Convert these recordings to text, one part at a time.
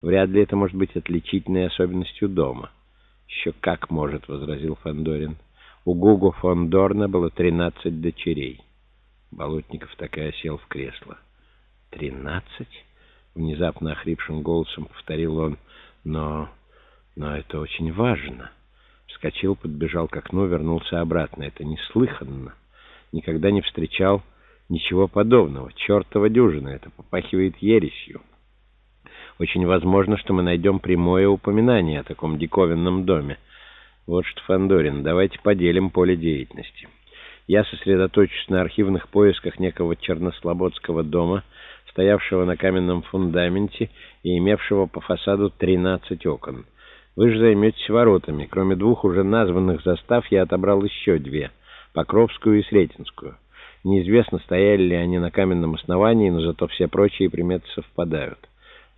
Вряд ли это может быть отличительной особенностью дома. «Еще как может», — возразил Фандорин. «У Гугу фон Дорна было тринадцать дочерей». Болотников так и осел в кресло. «Тринадцать?» — внезапно охрипшим голосом повторил он. «Но... но это очень важно». Вскочил, подбежал к окну, вернулся обратно. «Это неслыханно. Никогда не встречал ничего подобного. Чертова дюжина. Это попахивает ересью». Очень возможно, что мы найдем прямое упоминание о таком диковинном доме. Вот что, Фандорин, давайте поделим поле деятельности. Я сосредоточусь на архивных поисках некого чернослободского дома, стоявшего на каменном фундаменте и имевшего по фасаду 13 окон. Вы же займетесь воротами. Кроме двух уже названных застав, я отобрал еще две — Покровскую и Сретенскую. Неизвестно, стояли ли они на каменном основании, но зато все прочие приметы совпадают.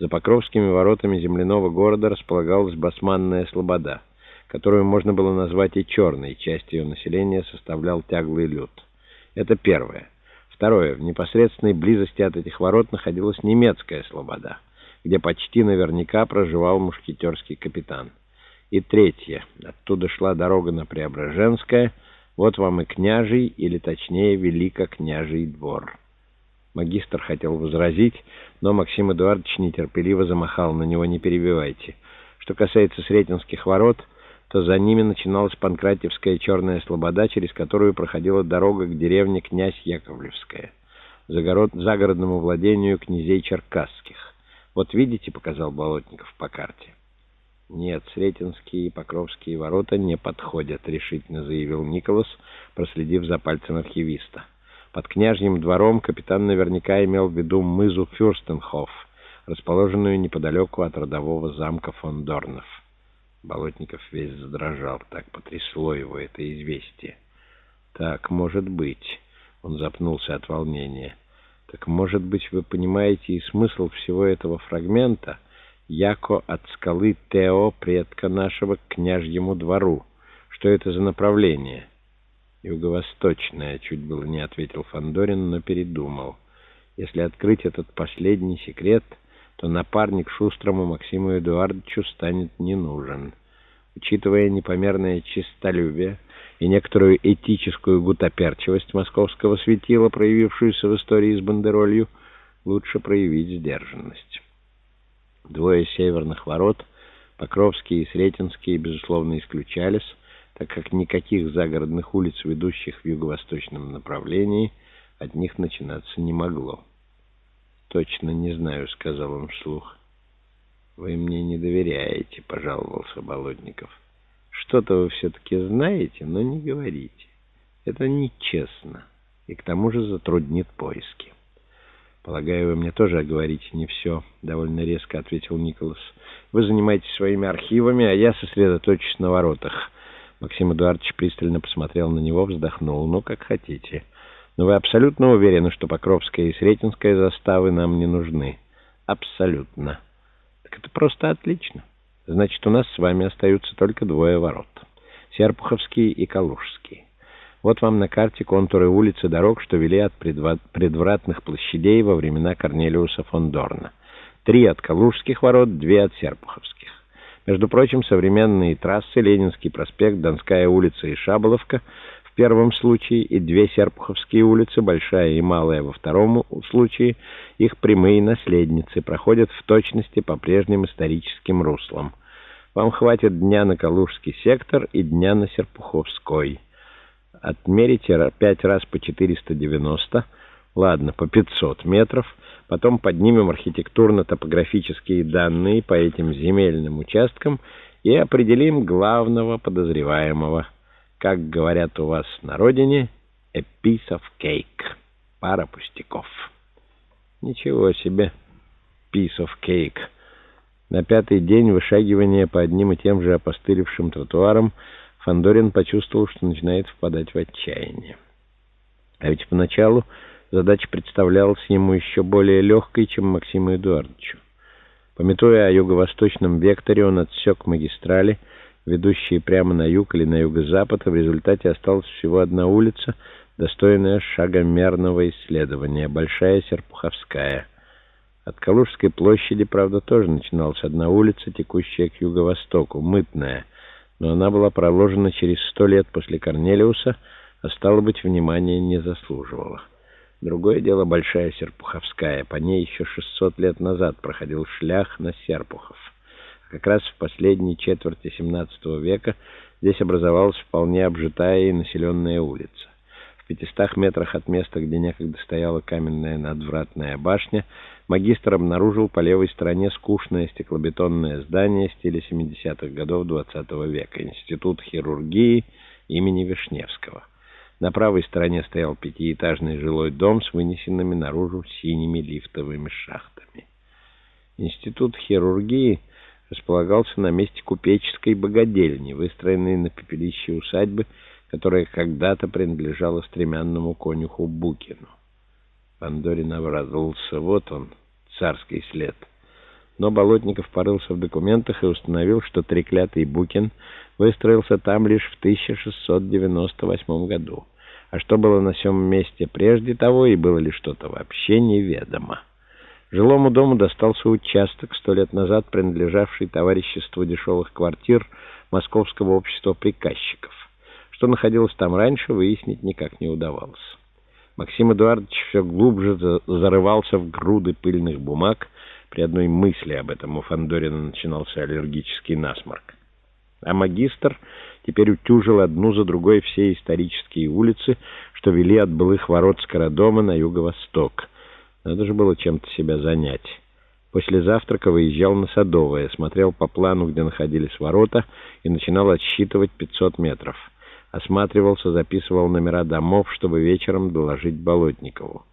За Покровскими воротами земляного города располагалась басманная слобода, которую можно было назвать и черной, часть ее населения составлял тяглый люд. Это первое. Второе. В непосредственной близости от этих ворот находилась немецкая слобода, где почти наверняка проживал мушкетерский капитан. И третье. Оттуда шла дорога на Преображенское, вот вам и княжий, или точнее великокняжий двор. Магистр хотел возразить, но Максим Эдуардович нетерпеливо замахал на него «не перебивайте». Что касается Сретенских ворот, то за ними начиналась Панкратевская черная слобода, через которую проходила дорога к деревне князь Яковлевская, загород... загородному владению князей Черкасских. «Вот видите», — показал Болотников по карте. «Нет, Сретенские и Покровские ворота не подходят», — решительно заявил Николас, проследив за пальцем архивиста. Под княжьим двором капитан наверняка имел в виду мызу Фюрстенхоф, расположенную неподалеку от родового замка фон Дорнов. Болотников весь задрожал, так потрясло его это известие. «Так, может быть...» — он запнулся от волнения. «Так, может быть, вы понимаете и смысл всего этого фрагмента, яко от скалы Тео, предка нашего, к княжьему двору? Что это за направление?» «Юго-восточная», — чуть было не ответил Фандорин, но передумал. «Если открыть этот последний секрет, то напарник шустрому Максиму Эдуардовичу станет не нужен. Учитывая непомерное честолюбие и некоторую этическую гутоперчивость московского светила, проявившуюся в истории с бандеролью, лучше проявить сдержанность. Двое северных ворот, Покровские и Сретенские, безусловно, исключались, так как никаких загородных улиц, ведущих в юго-восточном направлении, от них начинаться не могло. «Точно не знаю», — сказал он вслух. «Вы мне не доверяете», — пожаловался Болотников. «Что-то вы все-таки знаете, но не говорите. Это нечестно и к тому же затруднит поиски». «Полагаю, вы мне тоже оговорите не все», — довольно резко ответил Николас. «Вы занимаетесь своими архивами, а я сосредоточусь на воротах». Максим Эдуардович пристально посмотрел на него, вздохнул. «Ну, как хотите. Но вы абсолютно уверены, что Покровская и Сретенская заставы нам не нужны?» «Абсолютно». «Так это просто отлично. Значит, у нас с вами остаются только двое ворот. Серпуховские и Калужские. Вот вам на карте контуры улиц и дорог, что вели от предвратных площадей во времена Корнелиуса фон Дорна. Три от Калужских ворот, две от Серпуховских. Между прочим, современные трассы Ленинский проспект, Донская улица и Шаболовка в первом случае и две Серпуховские улицы, Большая и Малая во втором случае, их прямые наследницы, проходят в точности по прежним историческим руслам. Вам хватит дня на Калужский сектор и дня на Серпуховской. Отмерите пять раз по 490, ладно, по 500 метров – Потом поднимем архитектурно-топографические данные по этим земельным участкам и определим главного подозреваемого. Как говорят у вас на родине, a piece of cake. Пара пустяков. Ничего себе, piece of cake. На пятый день вышагивания по одним и тем же опостылевшим тротуарам Фандорин почувствовал, что начинает впадать в отчаяние. А ведь поначалу Задача представлялась ему еще более легкой, чем Максиму Эдуардовичу. Пометуя о юго-восточном векторе, он отсек магистрали, ведущие прямо на юг или на юго-запад, в результате осталась всего одна улица, достойная шагомерного исследования — Большая Серпуховская. От Калужской площади, правда, тоже начиналась одна улица, текущая к юго-востоку, Мытная, но она была проложена через сто лет после Корнелиуса, а стало быть, внимания не заслуживала. Другое дело Большая Серпуховская, по ней еще 600 лет назад проходил шлях на Серпухов. Как раз в последней четверти XVII века здесь образовалась вполне обжитая и населенная улица. В 500 метрах от места, где некогда стояла каменная надвратная башня, магистр обнаружил по левой стороне скучное стеклобетонное здание стиля 70-х годов XX -го века, Институт хирургии имени Вишневского. На правой стороне стоял пятиэтажный жилой дом с вынесенными наружу синими лифтовыми шахтами. Институт хирургии располагался на месте купеческой богадельни, выстроенной на пепелище усадьбы, которая когда-то принадлежала стремянному конюху Букину. Пандорин обрадовался. Вот он, царский след. Но Болотников порылся в документах и установил, что треклятый Букин выстроился там лишь в 1698 году. А что было на сём месте прежде того, и было ли что-то вообще неведомо. Жилому дому достался участок, сто лет назад принадлежавший товариществу дешевых квартир Московского общества приказчиков. Что находилось там раньше, выяснить никак не удавалось. Максим Эдуардович все глубже зарывался в груды пыльных бумаг. При одной мысли об этом у Фандорина начинался аллергический насморк. А магистр теперь утюжил одну за другой все исторические улицы, что вели от былых ворот Скородома на юго-восток. Надо же было чем-то себя занять. После завтрака выезжал на Садовое, смотрел по плану, где находились ворота, и начинал отсчитывать 500 метров осматривался, записывал номера домов, чтобы вечером доложить Болотникову.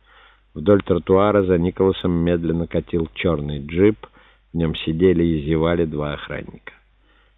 Вдоль тротуара за Николасом медленно катил черный джип, в нем сидели и зевали два охранника.